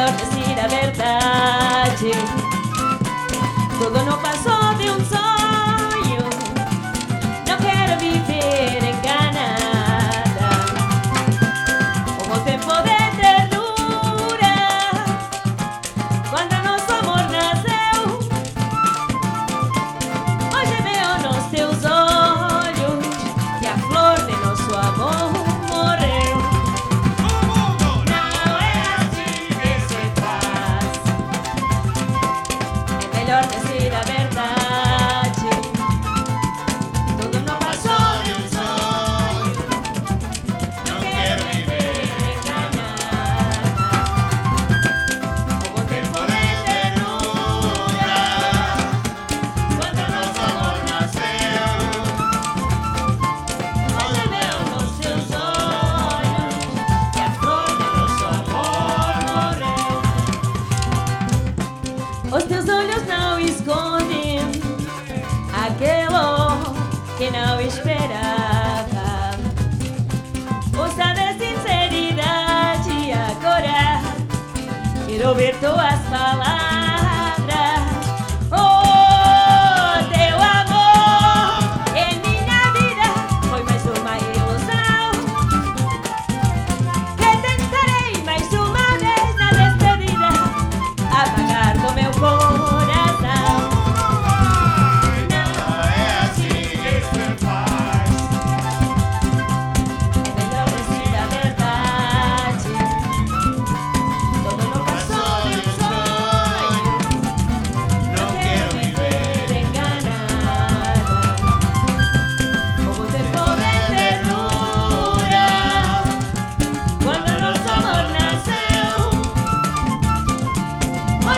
melhor dizer a verdade. Tudo não passou. não esperava. Ouça da sinceridade agora. Quero ver tuas palavras.